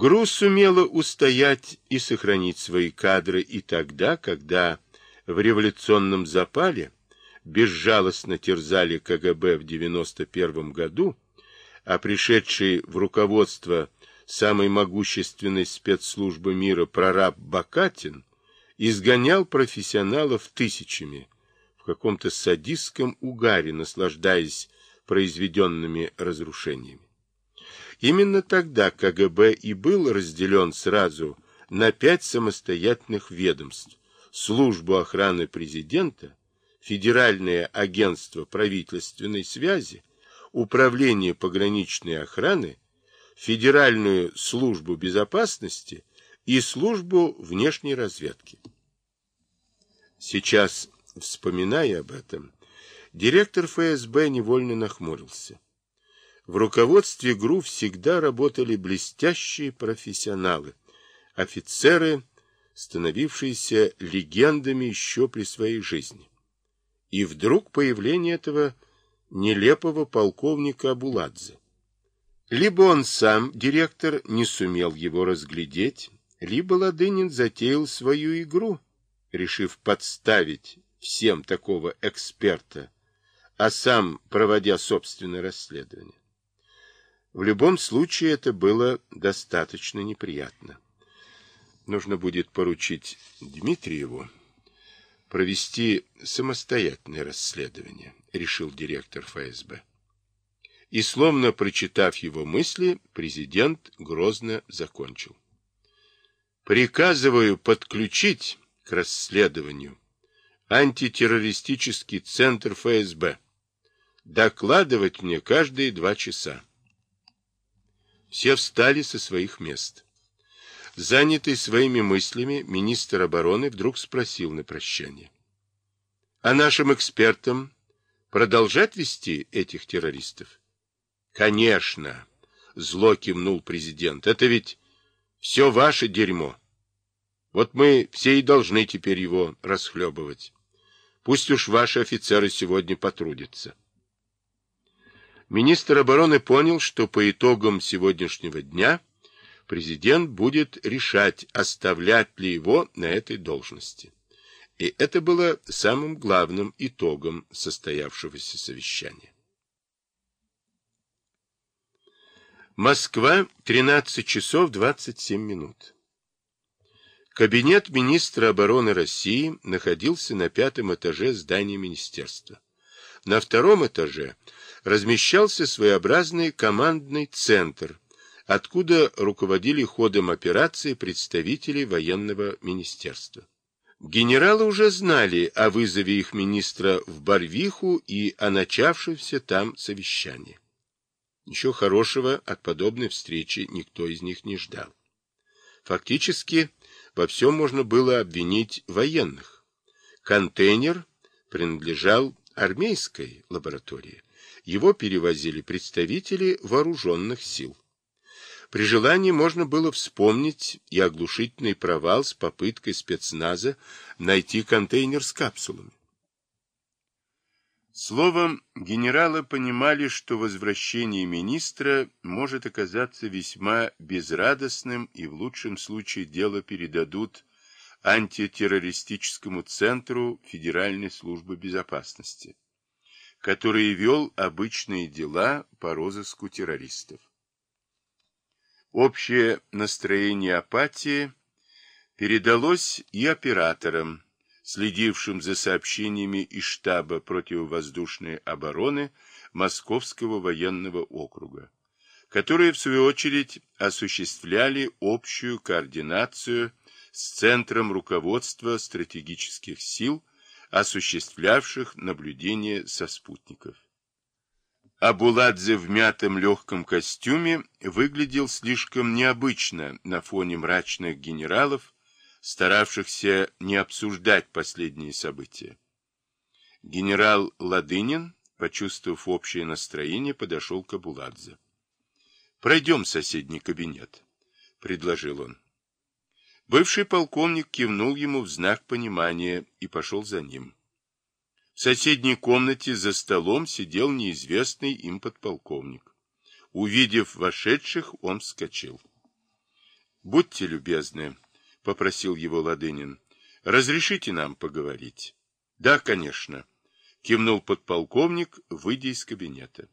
ГРУ сумела устоять и сохранить свои кадры и тогда, когда в революционном запале безжалостно терзали КГБ в 91 году, а пришедший в руководство самой могущественной спецслужбы мира прораб Бакатин изгонял профессионалов тысячами в каком-то садистском угаре, наслаждаясь произведенными разрушениями. Именно тогда КГБ и был разделен сразу на пять самостоятельных ведомств – службу охраны президента, Федеральное агентство правительственной связи, Управление пограничной охраны, Федеральную службу безопасности и службу внешней разведки. Сейчас, вспоминая об этом, директор ФСБ невольно нахмурился. В руководстве ГРУ всегда работали блестящие профессионалы, офицеры, становившиеся легендами еще при своей жизни. И вдруг появление этого нелепого полковника Абуладзе. Либо он сам, директор, не сумел его разглядеть, либо Ладынин затеял свою игру, решив подставить всем такого эксперта, а сам проводя собственное расследование. В любом случае это было достаточно неприятно. Нужно будет поручить Дмитриеву провести самостоятельное расследование, решил директор ФСБ. И, словно прочитав его мысли, президент грозно закончил. Приказываю подключить к расследованию антитеррористический центр ФСБ. Докладывать мне каждые два часа. Все встали со своих мест. Занятый своими мыслями, министр обороны вдруг спросил на прощание. А нашим экспертам продолжать вести этих террористов? Конечно, зло кивнул президент. Это ведь все ваше дерьмо. Вот мы все и должны теперь его расхлебывать. Пусть уж ваши офицеры сегодня потрудятся. Министр обороны понял, что по итогам сегодняшнего дня президент будет решать, оставлять ли его на этой должности. И это было самым главным итогом состоявшегося совещания. Москва, 13 часов 27 минут. Кабинет министра обороны России находился на пятом этаже здания министерства. На втором этаже размещался своеобразный командный центр, откуда руководили ходом операции представители военного министерства. Генералы уже знали о вызове их министра в Барвиху и о начавшемся там совещании. Ничего хорошего от подобной встречи никто из них не ждал. Фактически, во всем можно было обвинить военных. Контейнер принадлежал армейской лаборатории. Его перевозили представители вооруженных сил. При желании можно было вспомнить и оглушительный провал с попыткой спецназа найти контейнер с капсулами. Словом, генералы понимали, что возвращение министра может оказаться весьма безрадостным и в лучшем случае дело передадут антитеррористическому центру Федеральной службы безопасности, который вел обычные дела по розыску террористов. Общее настроение апатии передалось и операторам, следившим за сообщениями из штаба противовоздушной обороны Московского военного округа, которые, в свою очередь, осуществляли общую координацию с Центром руководства стратегических сил, осуществлявших наблюдение со спутников. Абуладзе в мятом легком костюме выглядел слишком необычно на фоне мрачных генералов, старавшихся не обсуждать последние события. Генерал Ладынин, почувствовав общее настроение, подошел к Абуладзе. «Пройдем в соседний кабинет», — предложил он. Бывший полковник кивнул ему в знак понимания и пошел за ним. В соседней комнате за столом сидел неизвестный им подполковник. Увидев вошедших, он вскочил. Будьте любезны, — попросил его Ладынин. — Разрешите нам поговорить? — Да, конечно, — кивнул подполковник, выйдя из кабинета.